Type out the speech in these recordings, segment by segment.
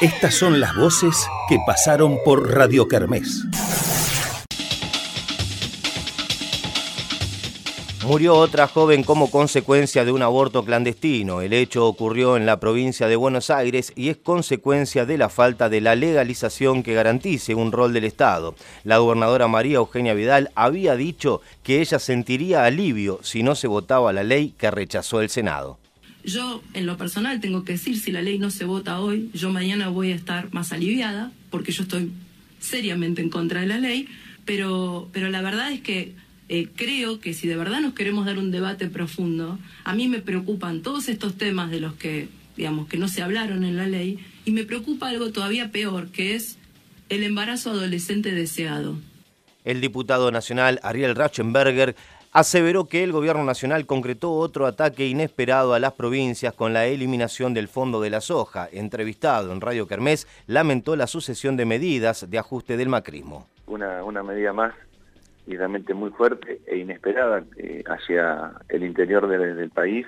Estas son las voces que pasaron por Radio Kermés. Murió otra joven como consecuencia de un aborto clandestino. El hecho ocurrió en la provincia de Buenos Aires y es consecuencia de la falta de la legalización que garantice un rol del Estado. La gobernadora María Eugenia Vidal había dicho que ella sentiría alivio si no se votaba la ley que rechazó el Senado. Yo, en lo personal, tengo que decir, si la ley no se vota hoy, yo mañana voy a estar más aliviada, porque yo estoy seriamente en contra de la ley, pero, pero la verdad es que eh, creo que si de verdad nos queremos dar un debate profundo, a mí me preocupan todos estos temas de los que, digamos, que no se hablaron en la ley, y me preocupa algo todavía peor, que es el embarazo adolescente deseado. El diputado nacional Ariel Rauschenberger aseveró que el gobierno nacional concretó otro ataque inesperado a las provincias con la eliminación del fondo de la soja. Entrevistado en Radio Kermés, lamentó la sucesión de medidas de ajuste del macrismo. Una, una medida más y realmente muy fuerte e inesperada eh, hacia el interior del país,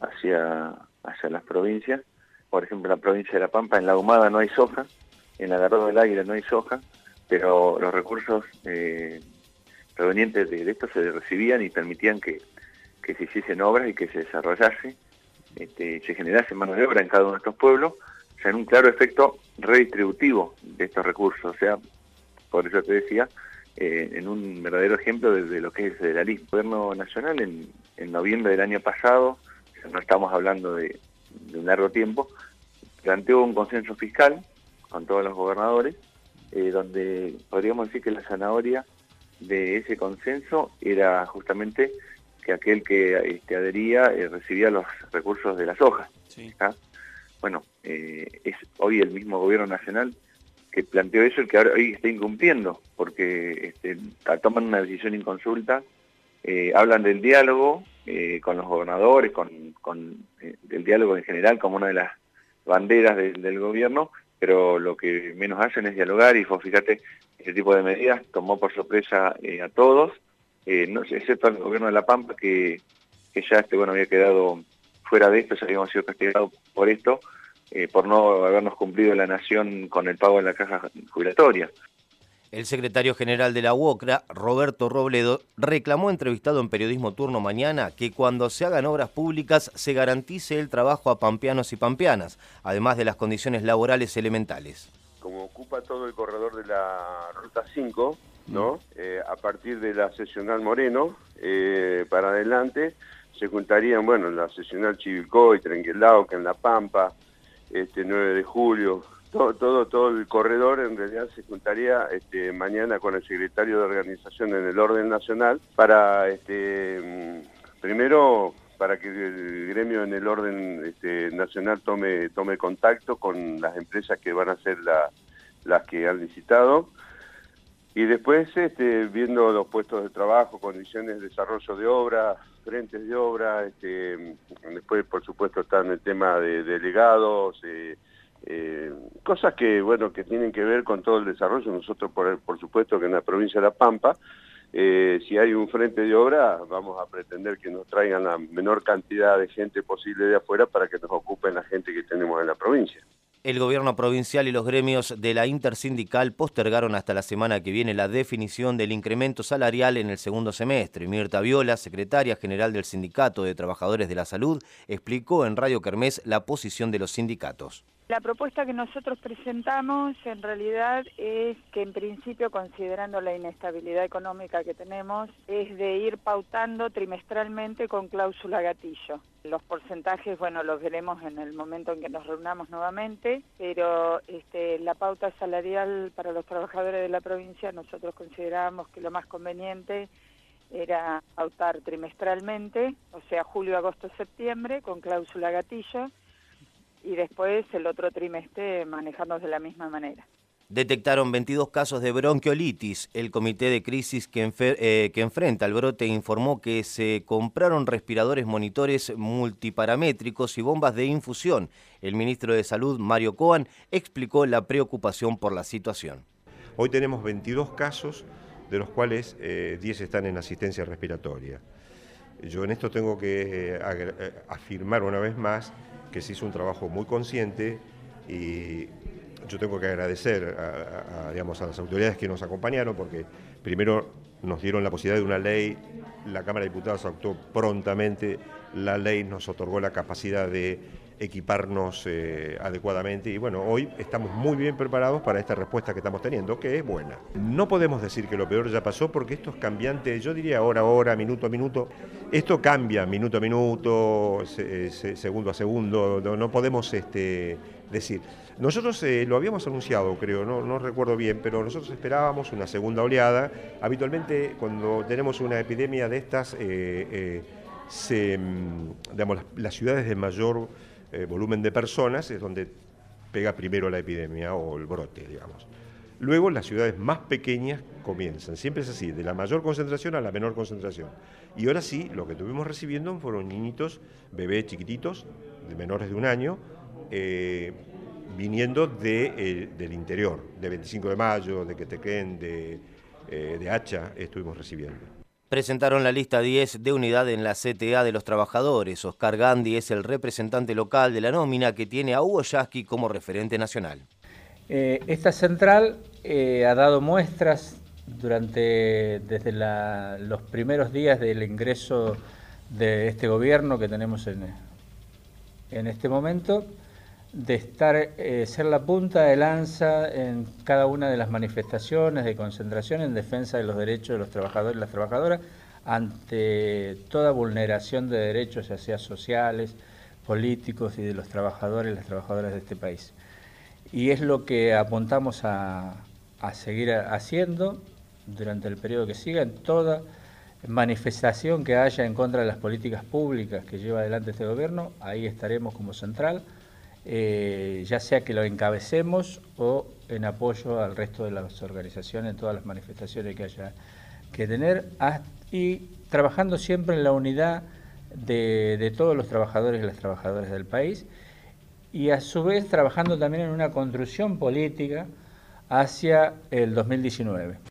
hacia, hacia las provincias. Por ejemplo, en la provincia de La Pampa, en La Humada no hay soja, en la Garroda del Águila no hay soja, pero los recursos eh, provenientes de esto se recibían y permitían que, que se hiciesen obras y que se desarrollase, este, se generase mano de obra en cada uno de estos pueblos, o sea, en un claro efecto redistributivo de estos recursos. O sea, por eso te decía, eh, en un verdadero ejemplo de, lo que es el federalismo. El gobierno nacional en, noviembre del año pasado, no estamos hablando de, un largo tiempo, planteó un consenso fiscal con todos los gobernadores, eh, donde podríamos decir que la zanahoria de ese consenso era justamente que aquel que este, adhería eh, recibía los recursos de las hojas. Bueno, es hoy el mismo gobierno nacional que planteó eso el que ahora hoy está incumpliendo, porque este, toman una decisión inconsulta, eh, hablan del diálogo eh, con los gobernadores, con, eh, del diálogo en general como una de las banderas del gobierno, pero lo que menos hacen es dialogar y fíjate, ese tipo de medidas tomó por sorpresa a todos, no, excepto al gobierno de La Pampa que, ya este, bueno, había quedado fuera de esto, ya habíamos sido castigados por esto, eh, por no habernos cumplido la nación con el pago en la caja jubilatoria. El secretario general de la UOCRA, Roberto Robledo, reclamó entrevistado en Periodismo Turno Mañana que cuando se hagan obras públicas se garantice el trabajo a pampeanos y pampeanas, además de las condiciones laborales elementales. Ocupa todo el corredor de la Ruta 5, ¿no? Eh, a partir de la sesional Moreno, eh, para adelante, se juntarían, bueno, la sesional Chivilcoy, Trenguelao, que en La Pampa, este 9 de julio, todo, todo, todo el corredor en realidad se juntaría este, mañana con el secretario de organización en el orden nacional para, este, mm, primero, para que el gremio en el orden este, nacional tome, tome contacto con las empresas que van a ser las que han licitado, y después, este, viendo los puestos de trabajo, condiciones de desarrollo de obra, frentes de obra, este, después, por supuesto, está en el tema de delegados, eh, eh, cosas que, bueno, que tienen que ver con todo el desarrollo. Nosotros, por, por supuesto, que en la provincia de La Pampa, eh, si hay un frente de obra, vamos a pretender que nos traigan la menor cantidad de gente posible de afuera para que nos ocupen la gente que tenemos en la provincia. El gobierno provincial y los gremios de la intersindical postergaron hasta la semana que viene la definición del incremento salarial en el segundo semestre. Mirta Viola, secretaria general del Sindicato de Trabajadores de la Salud, explicó en Radio Kermés la posición de los sindicatos. La propuesta que nosotros presentamos en realidad es que en principio, considerando la inestabilidad económica que tenemos, es de ir pautando trimestralmente con cláusula gatillo. Los porcentajes, bueno, los veremos en el momento en que nos reunamos nuevamente, pero este, la pauta salarial para los trabajadores de la provincia nosotros considerábamos que lo más conveniente era pautar trimestralmente, o sea, julio, agosto, septiembre, con cláusula gatillo, y después el otro trimestre manejarnos de la misma manera. Detectaron 22 casos de bronquiolitis. El comité de crisis que, eh, que, enfrenta el brote informó que se compraron respiradores monitores multiparamétricos y bombas de infusión. El ministro de Salud, Mario Coan, explicó la preocupación por la situación. Hoy tenemos 22 casos, de los cuales 10 eh, están en asistencia respiratoria. Yo en esto tengo que eh, afirmar una vez más se hizo un trabajo muy consciente y yo tengo que agradecer a, digamos, a las autoridades que nos acompañaron porque primero nos dieron la posibilidad de una ley, la Cámara de Diputados actuó prontamente, la ley nos otorgó la capacidad de equiparnos eh, adecuadamente y bueno, hoy estamos muy bien preparados para esta respuesta que estamos teniendo, que es buena. No podemos decir que lo peor ya pasó porque esto es cambiante, yo diría hora a hora, minuto a minuto, esto cambia minuto a minuto, segundo a segundo, no, podemos este, decir. Nosotros eh, lo habíamos anunciado, creo, no, no recuerdo bien, pero nosotros esperábamos una segunda oleada. Habitualmente cuando tenemos una epidemia de estas, eh, se, mm, digamos, las ciudades de mayor eh, volumen de personas es donde pega primero la epidemia o el brote, digamos. Luego las ciudades más pequeñas comienzan, siempre es así, de la mayor concentración a la menor concentración. Y ahora sí, lo que tuvimos recibiendo fueron niñitos, bebés chiquititos, de menores de un año, eh, viniendo eh, del interior, de 25 de mayo, de Quetequén, de, de Hacha, estuvimos recibiendo. Presentaron la lista 10 de unidad en la CTA de los trabajadores. Oscar Gandhi es el representante local de la nómina que tiene a Hugo Yasky como referente nacional. Eh, esta central eh, ha dado muestras durante desde los primeros días del ingreso de este gobierno que tenemos en, en este momento de estar, eh, ser la punta de lanza en cada una de las manifestaciones de concentración en defensa de los derechos de los trabajadores y las trabajadoras ante toda vulneración de derechos, ya sea sociales, políticos y de los trabajadores y las trabajadoras de este país. Y es lo que apuntamos a, a seguir haciendo durante el periodo que siga en toda manifestación que haya en contra de las políticas públicas que lleva adelante este gobierno, ahí estaremos como central eh, ya sea que lo encabecemos o en apoyo al resto de las organizaciones en todas las manifestaciones que haya que tener y trabajando siempre en la unidad de, de todos los trabajadores y las trabajadoras del país y a su vez trabajando también en una construcción política hacia el 2019.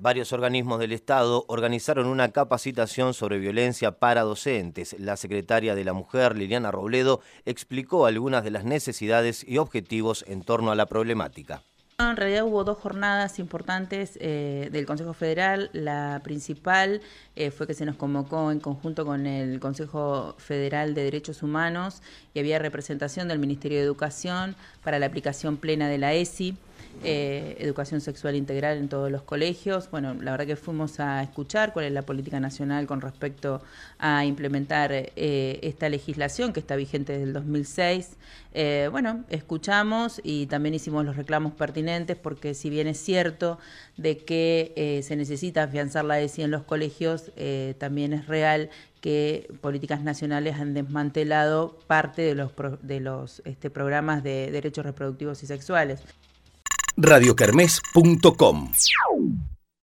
Varios organismos del Estado organizaron una capacitación sobre violencia para docentes. La secretaria de la Mujer, Liliana Robledo, explicó algunas de las necesidades y objetivos en torno a la problemática. En realidad hubo dos jornadas importantes eh, del Consejo Federal. La principal eh, fue que se nos convocó en conjunto con el Consejo Federal de Derechos Humanos y había representación del Ministerio de Educación para la aplicación plena de la ESI. Eh, educación sexual integral en todos los colegios. Bueno, la verdad que fuimos a escuchar cuál es la política nacional con respecto a implementar eh, esta legislación que está vigente desde el 2006. Eh, bueno, escuchamos y también hicimos los reclamos pertinentes porque si bien es cierto de que se necesita afianzar la ESI en los colegios, también es real que políticas nacionales han desmantelado parte de los, de los este, programas de derechos reproductivos y sexuales radiocarmes.com